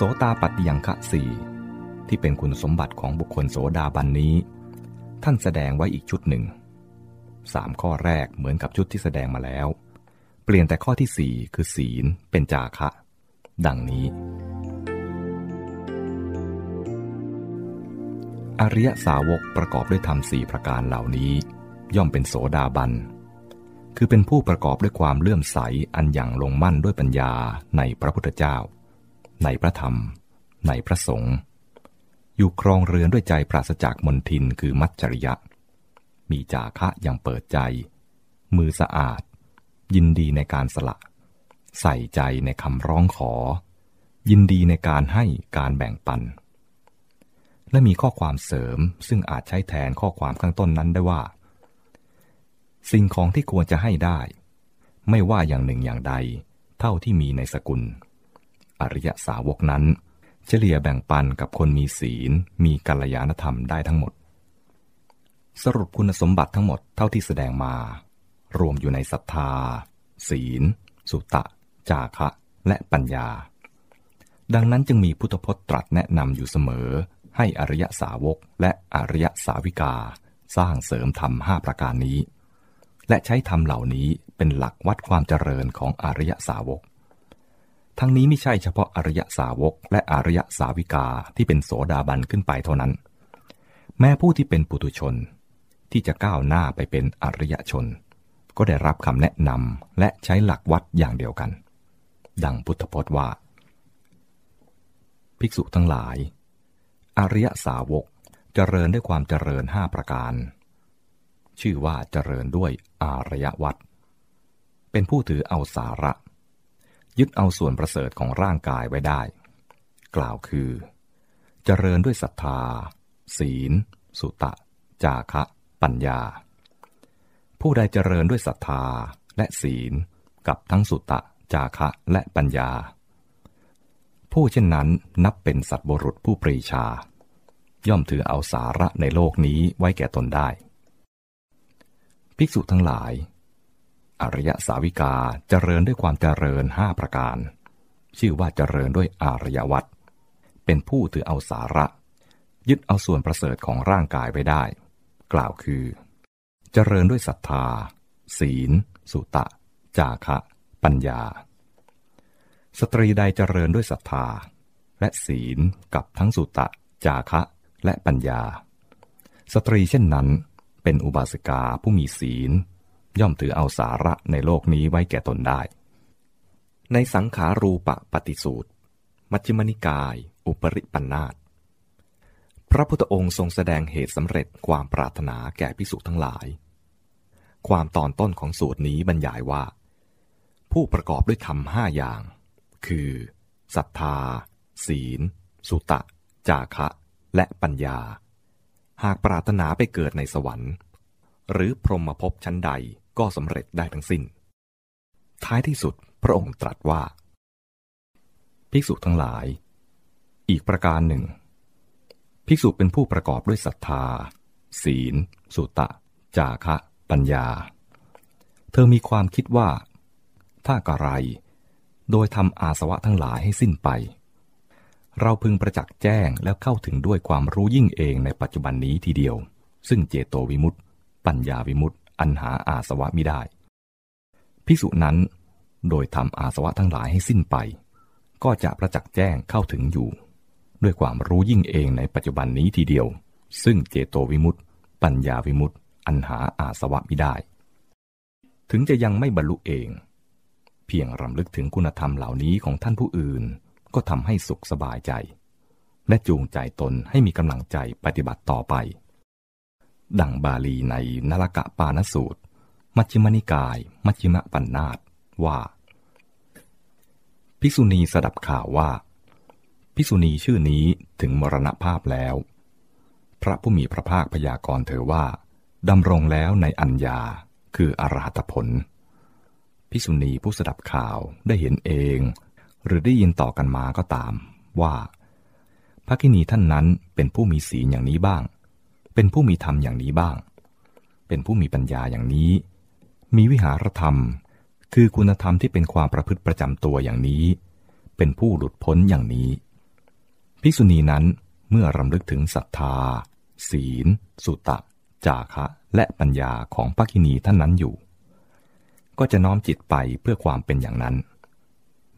โสตาปัตติยังคะสี่ที่เป็นคุณสมบัติของบุคคลโสดาบันนี้ ท่านแสดงไว้อีกชุดหนึ่งสามข้อแรกเหมือนกับชุดที่แสดงมาแล้ว เปลี่ยนแต่ข้อที่สี่คือศีลเป็นจาคะ ดังนี้ อริยสาวกประกอบด้วยธรรมสี่ประการเหล่านี้ ย่อมเป็นโสดาบัน คือเป็นผู้ประกอบด้วยความเลื่อมใสอันอย่างลงมั่นด้วยปัญญาในพระพุทธเจ้า ในพระธรรม ในพระสงฆ์อยู่ครองเรือนด้วยใจปราศจากมนทินคือมัจจริยะ มีจาคะอย่างเปิดใจ มือสะอาด ยินดีในการสละ ใส่ใจในคำร้องขอ ยินดีในการให้การแบ่งปัน และมีข้อความเสริมซึ่งอาจใช้แทนข้อความข้างต้นนั้นได้ว่า สิ่งของที่ควรจะให้ได้ ไม่ว่าอย่างหนึ่งอย่างใด เท่าที่มีในสกุล อริยสาวกนั้น เฉลี่ยแบ่งปันกับคนมีศีล มีกัลยาณธรรมได้ทั้งหมด สรุปคุณสมบัติทั้งหมดเท่าที่แสดงมา รวมอยู่ในศรัทธา ศีล สุตะ จาคะ และปัญญา ดังนั้นจึงมีพุทธพจน์ตรัสแนะนำอยู่เสมอ ให้อริยสาวกและอริยสาวิกา สร้างเสริมธรรมห้าประการนี้และใช้ธรรมเหล่านี้เป็นหลักวัดความเจริญของอริยสาวก ทั้งนี้ไม่ใช่เฉพาะอริยสาวกและอริยสาวิกาที่เป็นโสดาบันขึ้นไปเท่านั้น แม้ผู้ที่เป็นปุถุชน ที่จะก้าวหน้าไปเป็นอริยชน ก็ได้รับคำแนะนำและใช้หลักวัดอย่างเดียวกัน ดังพุทธพจน์ว่า ภิกษุทั้งหลาย อริยสาวกเจริญด้วยความเจริญห้าประการ ชื่อว่าเจริญด้วยอารยวัดเป็นผู้ถือเอาสาระ ยึดเอาส่วนประเสริฐของร่างกายไว้ได้ กล่าวคือ เจริญด้วยศรัทธา ศีล สุตะ จาคะ ปัญญา ผู้ใดเจริญด้วยศรัทธาและศีลกับทั้งสุตะ จาคะและปัญญา ผู้เช่นนั้นนับเป็นสัตว์บรุษผู้ปรีชา ย่อมถือเอาสาระในโลกนี้ไว้แก่ตนได้ ภิกษุทั้งหลาย อริยสาวิกาเจริญด้วยความเจริญห้าประการ ชื่อว่าเจริญด้วยอารยวัตเป็นผู้ถือเอาสาระ ยึดเอาส่วนประเสริฐของร่างกายไว้ได้ กล่าวคือ เจริญด้วยศรัทธา ศีล สุตะ จาคะ ปัญญา สตรีใดเจริญด้วยศรัทธา และศีลกับทั้งสุตะ จาคะ และปัญญา สตรีเช่นนั้นเป็นอุบาสิกาผู้มีศีล ย่อมถือเอาสาระในโลกนี้ไว้แก่ตนได้ ในสังขารูปปฏิสูตร มัชฌิมนิกาย อุปริปันธาตพระพุทธองค์ทรงแสดงเหตุสำเร็จความปรารถนาแก่พิสุทั้งหลาย ความตอนต้นของสูตรนี้บรรยายว่า ผู้ประกอบด้วยธรรมห้าอย่าง คือศรัทธา ศีล สุตะ จาคะ และปัญญา หากปรารถนาไปเกิดในสวรรค์ หรือพรหมภพชั้นใดก็สำเร็จได้ทั้งสิ้น ท้ายที่สุดพระองค์ตรัสว่า ภิกษุทั้งหลาย อีกประการหนึ่ง ภิกษุเป็นผู้ประกอบด้วยศรัทธา ศีล สุตะ จาคะ ปัญญา เธอมีความคิดว่า ถ้ากะไร โดยทำอาสวะทั้งหลายให้สิ้นไป เราพึงประจักษ์แจ้งแล้วเข้าถึงด้วยความรู้ยิ่งเองในปัจจุบันนี้ทีเดียว ซึ่งเจโตวิมุตติ ปัญญาวิมุตติอันหาอาสวะมิได้ ภิกษุนั้น โดยทำอาสวะทั้งหลายให้สิ้นไป ก็จะประจักษ์แจ้งเข้าถึงอยู่ ด้วยความรู้ยิ่งเองในปัจจุบันนี้ทีเดียว ซึ่งเจโตวิมุตติปัญญาวิมุตติอันหาอาสวะมิได้ ถึงจะยังไม่บรรลุเอง เพียงรำลึกถึงคุณธรรมเหล่านี้ของท่านผู้อื่น ก็ทำให้สุขสบายใจ และจูงใจตนให้มีกำลังใจปฏิบัติต่อไป ดังบาลีในนรกะปานสูตร มัชฌิมนิกาย มัชฌิมปัญนาตว่า ภิกษุณีสดับข่าวว่า ภิกษุณีชื่อนี้ถึงมรณภาพแล้ว พระผู้มีพระภาคพยากรณ์เธอว่าดำรงแล้วในอัญญาคืออรหัตผล ภิกษุณีผู้สดับข่าวได้เห็นเอง หรือได้ยินต่อกันมาก็ตามว่าพระกินีท่านนั้นเป็นผู้มีศีลอย่างนี้บ้าง เป็นผู้มีธรรมอย่างนี้บ้าง เป็นผู้มีปัญญาอย่างนี้ มีวิหารธรรม คือคุณธรรมที่เป็นความประพฤติประจำตัวอย่างนี้ เป็นผู้หลุดพ้นอย่างนี้ ภิกษุณีนั้นเมื่อรำลึกถึงศรัทธา ศีล สุตะ จาคะ และปัญญาของภคินีท่านนั้นอยู่ ก็จะน้อมจิตไปเพื่อความเป็นอย่างนั้น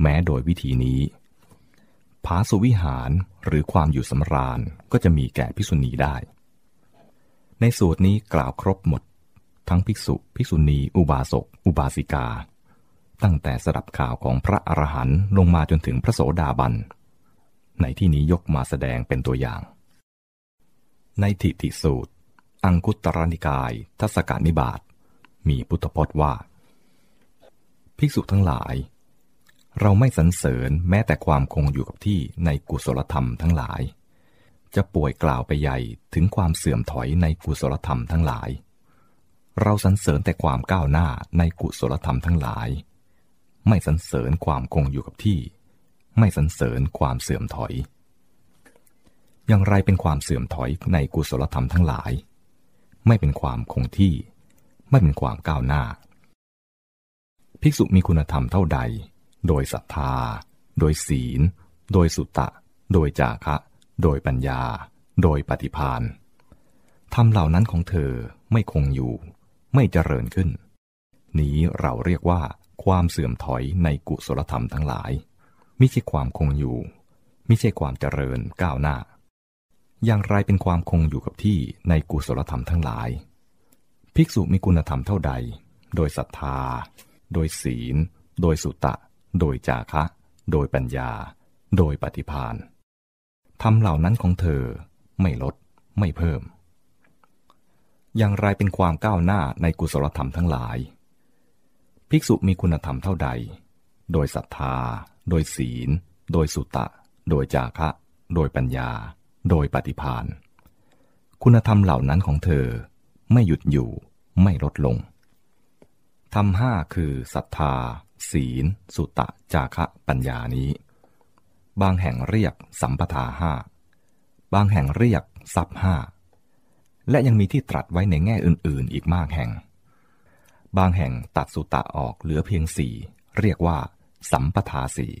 แม้โดยวิธีนี้ผาสุวิหารหรือความอยู่สำราญก็จะมีแก่ภิกษุณีได้ ในสูตรนี้กล่าวครบหมด ทั้งภิกษุ ภิกษุณี อุบาสก อุบาสิกา ตั้งแต่สดับข่าวของพระอรหันต์ลงมาจนถึงพระโสดาบัน ในที่นี้ยกมาแสดงเป็นตัวอย่าง ในทิฏฐิสูตร อังคุตรนิกาย ทัศกานิบาตมีพุทธพจน์ว่า ภิกษุทั้งหลาย เราไม่สรรเสริญแม้แต่ความคงอยู่กับที่ในกุศลธรรมทั้งหลาย จะป่วยกล่าวไปใหญ่ถึงความเสื่อมถอยในกุศลธรรมทั้งหลาย เราสรรเสริญแต่ความก้าวหน้าในกุศลธรรมทั้งหลาย ไม่สรรเสริญความคงอยู่กับที่ ไม่สรรเสริญความเสื่อมถอย อย่างไรเป็นความเสื่อมถอยในกุศลธรรมทั้งหลาย ไม่เป็นความคงที่ ไม่เป็นความก้าวหน้า ภิกษุมีคุณธรรมเท่าใด โดยศรัทธา โดยศีล โดยสุตตะ โดยจาคะ โดยปัญญา โดยปฏิพานทำเหล่านั้นของเธอไม่คงอยู่ ไม่เจริญขึ้น นี้เราเรียกว่าความเสื่อมถอยในกุศลธรรมทั้งหลายไม่ใช่ความคงอยู่ไม่ใช่ความเจริญก้าวหน้า อย่างไรเป็นความคงอยู่กับที่ในกุศลธรรมทั้งหลาย ภิกษุมีคุณธรรมเท่าใด โดยศรัทธา โดยศีล โดยสุตะ โดยจาคะ โดยปัญญา โดยปฏิพาน ทำเหล่านั้นของเธอไม่ลดไม่เพิ่ม อย่างไรเป็นความก้าวหน้าในกุศลธรรมทั้งหลาย ภิกษุมีคุณธรรมเท่าใด โดยศรัทธา โดยศีล โดยสุตะ โดยจาคะ โดยปัญญา โดยปฏิพานคุณธรรมเหล่านั้นของเธอไม่หยุดอยู่ไม่ลดลงทำห้าคือศรัทธา ศีล สุตะ จาคะ ปัญญานี้ บางแห่งเรียกสัมปทาห้า บางแห่งเรียกทรัพห้า และยังมีที่ตรัสไว้ในแง่อื่นๆ อีกมากแห่ง บางแห่งตัดสุตะออกเหลือเพียงสี่เรียกว่า สัมปทาสี่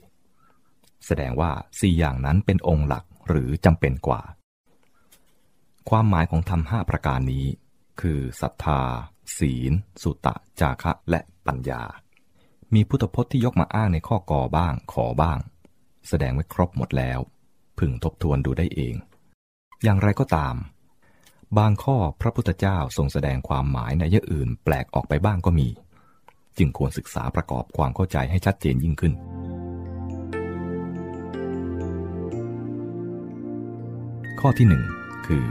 แสดงว่าสี่อย่างนั้นเป็นองค์หลักหรือจำเป็นกว่า ความหมายของธรรมห้าประการนี้ คือศรัทธา ศีล สุตะ จาคะ และปัญญา มีพุทธพจน์ที่ยกมาอ้างในข้อกอบ้าง ขอบ้าง แสดงไว้ครบหมดแล้ว พึงทบทวนดูได้เอง อย่างไรก็ตาม บางข้อพระพุทธเจ้าทรงแสดงความหมายในยะอื่นแปลกออกไปบ้างก็มี จึงควรศึกษาประกอบความเข้าใจให้ชัดเจนยิ่งขึ้น ข้อที่หนึ่งคือ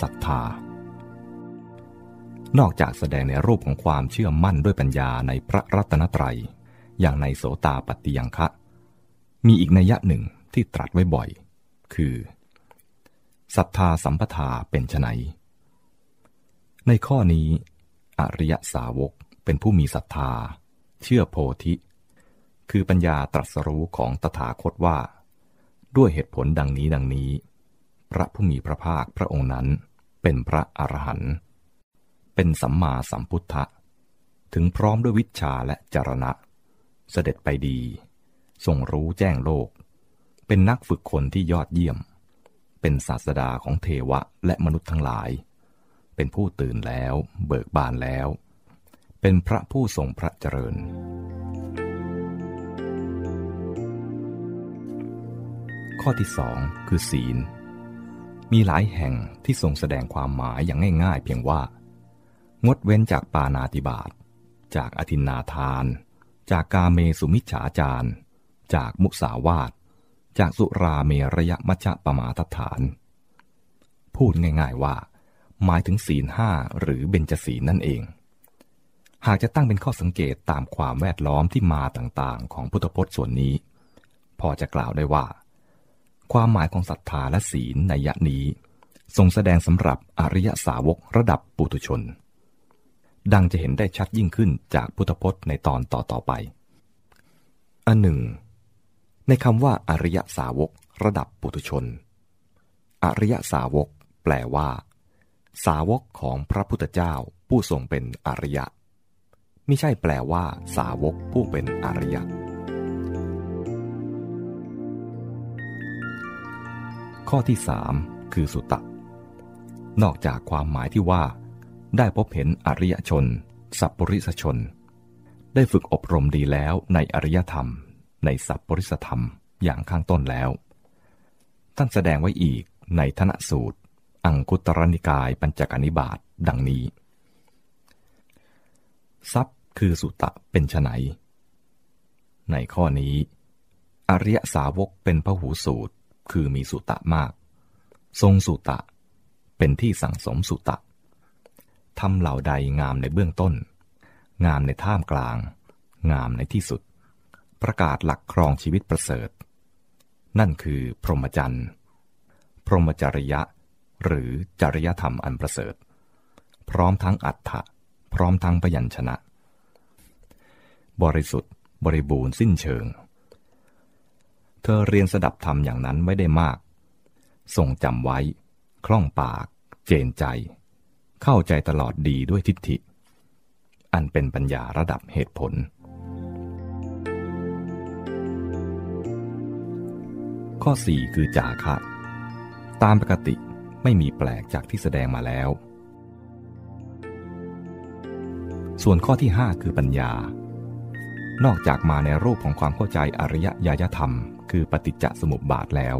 ศรัทธานอกจากแสดงในรูปของความเชื่อมั่นด้วยปัญญาในพระรัตนตรัย อย่างในโสตาปฏิยังคะ มีอีกนัยยะหนึ่งที่ตรัสไว้บ่อย คือศรัทธาสัมปทาเป็นไนในข้อนี้ อริยสาวกเป็นผู้มีศรัทธา เชื่อโพธิ คือปัญญาตรัสรู้ของตถาคตว่า ด้วยเหตุผลดังนี้ดังนี้ พระผู้มีพระภาคพระองค์นั้น เป็นพระอรหันต์เป็นสัมมาสัมพุทธะถึงพร้อมด้วยวิชาและจรณะ เสด็จไปดี ทรงรู้แจ้งโลก เป็นนักฝึกคนที่ยอดเยี่ยม เป็นศาสดาของเทวะและมนุษย์ทั้งหลาย เป็นผู้ตื่นแล้ว เบิกบานแล้ว เป็นพระผู้ทรงพระเจริญ ข้อที่สองคือศีล มีหลายแห่งที่ทรงแสดงความหมายอย่างง่ายๆ เพียงว่า งดเว้นจากปานาติบาตจากอธินนาทาน จากกาเมสุมิจฉาจาร จากมุสาวาทจากสุราเมระยะมัชฌะปมาทฐาน พูดง่ายๆว่า หมายถึงศีลห้าหรือเบญจศีลนั่นเอง หากจะตั้งเป็นข้อสังเกตตามความแวดล้อมที่มาต่างๆ ของพุทธพจน์ส่วนนี้ พอจะกล่าวได้ว่า ความหมายของศรัทธาและศีลในยะนี้ทรงแสดงสำหรับอริยสาวกระดับปุถุชน ดังจะเห็นได้ชัดยิ่งขึ้นจากพุทธพจน์ในตอนต่อๆไป อันหนึ่ง ในคำว่าอริยสาวกระดับปุถุชน อริยสาวก แปลว่า สาวกของพระพุทธเจ้าผู้ทรงเป็นอริยะไม่ใช่แปลว่า สาวกผู้เป็นอริยะ ข้อที่สามคือสุตะ นอกจากความหมายที่ว่า ได้พบเห็นอริยชน สัพปริสชน ได้ฝึกอบรมดีแล้วในอริยธรรม ในสัพปริสธรรมอย่างข้างต้นแล้ว ท่านแสดงไว้อีกในธนสูตร อังคุตรนิกายปัญจกนิบาตดังนี้ ทรัพย์คือสุตะเป็นไนในข้อนี้ อริยสาวกเป็นพระหูสูตรคือมีสุตะมาก ทรงสุตะ เป็นที่สั่งสมสุตะทำเหล่าใดงามในเบื้องต้น งามในท่ามกลาง งามในที่สุด ประกาศหลักครองชีวิตประเสริฐ นั่นคือพรหมจรรย์ พรหมจริยะ หรือจริยธรรมอันประเสริฐ พร้อมทั้งอัฏฐะพร้อมทั้งพยัญชนะ บริสุทธิ์ บริบูรณ์สิ้นเชิง เธอเรียนสดับธรรมอย่างนั้นไม่ได้มาก ทรงจำไว้ คล่องปาก เจนใจ เข้าใจตลอดดีด้วยทิฏฐิ อันเป็นปัญญาระดับเหตุผล ข้อ 4 คือจาคะ ตามปกติไม่มีแปลกจากที่แสดงมาแล้ว ส่วนข้อที่ 5 คือปัญญา นอกจากมาในรูปของความเข้าใจอริยญาณธรรม คือปฏิจจสมุปบาทแล้ว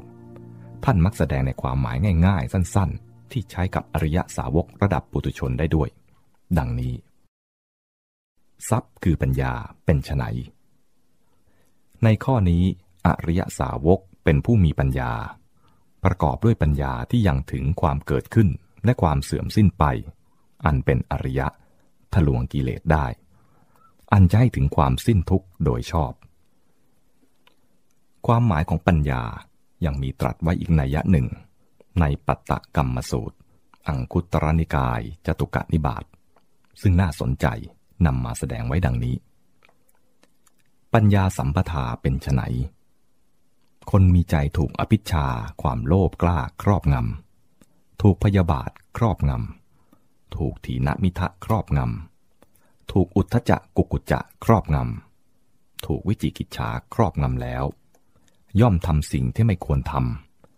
ท่านมักแสดงในความหมายง่ายๆ สั้นๆ ที่ใช้กับอริยสาวกระดับปุถุชนได้ด้วย ดังนี้ ทรัพย์คือปัญญาเป็นไฉนในข้อนี้อริยสาวก เป็นผู้มีปัญญา ประกอบด้วยปัญญาที่ยังถึงความเกิดขึ้นและความเสื่อมสิ้นไป อันเป็นอริยะ ทะลวงกิเลสได้ อันจะให้ถึงความสิ้นทุกข์โดยชอบ ความหมายของปัญญายังมีตรัสไว้อีกนัยยะหนึ่ง ในปัตตกรรมสูตร อังคุตรนิกายจตุกะนิบาตซึ่งน่าสนใจนำมาแสดงไว้ดังนี้ ปัญญาสัมปทาเป็นไน คนมีใจถูกอภิชาความโลภกล้าครอบงำ ถูกพยาบาทครอบงำ ถูกถีนมิทะครอบงำ ถูกอุทธจักกุกุจจะครอบงำ ถูกวิจิกิจฉาครอบงำแล้ว ย่อมทำสิ่งที่ไม่ควรท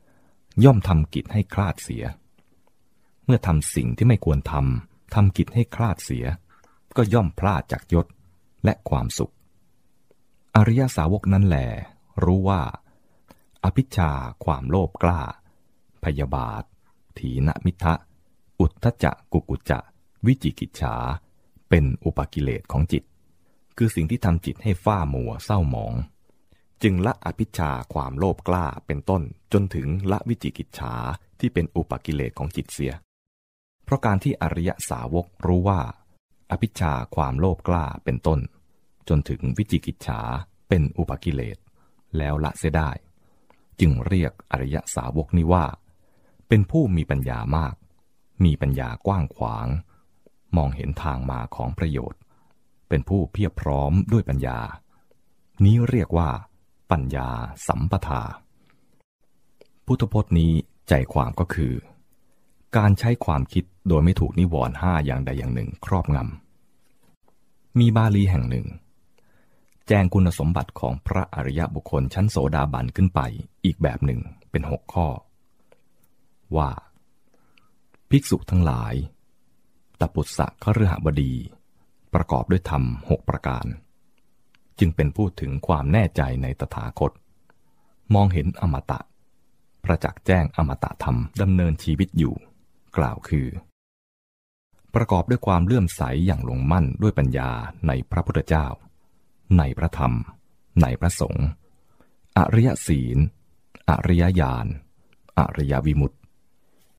ำ ย่อมทำกิจให้คลาดเสีย เมื่อทำสิ่งที่ไม่ควรทำทำกิจให้คลาดเสีย ก็ย่อมพลาดจากยศและความสุข อริยสาวกนั้นแหลรู้ว่า อภิชาความโลภกล้า พยาบาท ถีนมิทะ อุทธจักกุกุจจะ วิจิกิจฉา เป็นอุปกิเลสของจิต คือสิ่งที่ทำจิตให้ฝ้ามัวเศร้าหมอง จึงละอภิชาความโลภกล้าเป็นต้นจนถึงละวิจิกิจฉาที่เป็นอุปกิเลสของจิตเสีย เพราะการที่อริยสาวกรู้ว่า อภิชาความโลภกล้าเป็นต้น จนถึงวิจิกิจฉาเป็นอุปกิเลส แล้วละเสียได้ จึงเรียกอริยสาวกนี้ว่า เป็นผู้มีปัญญามาก มีปัญญากว้างขวาง มองเห็นทางมาของประโยชน์ เป็นผู้เพียบพร้อมด้วยปัญญา นี้เรียกว่า ปัญญาสัมปทา พุทธพจน์นี้ใจความก็คือ การใช้ความคิดโดยไม่ถูกนิวรณ์ห้าอย่างใดอย่างหนึ่งครอบงำมีบาลีแห่งหนึ่ง จ้งคุณสมบัติของพระอริยบุคคลชั้นโสดาบันขึ้นไปอีกแบบหนึ่งเป็นหกข้อ ว่า ภิกษุทั้งหลายตปุตสะขฤหบดี ประกอบด้วยธรรมหกประการ จึงเป็นพูดถึงความแน่ใจในตถาคต มองเห็นอมตะ ประจักษ์แจ้งอมตะธรรมดำเนินชีวิตอยู่ กล่าวคือ ประกอบด้วยความเลื่อมใสอย่างลงมั่นด้วยปัญญาในพระพุทธเจ้า ในพระธรรม ในพระสงฆ์ อริยศีล อริยญาณ อริยวิมุตติ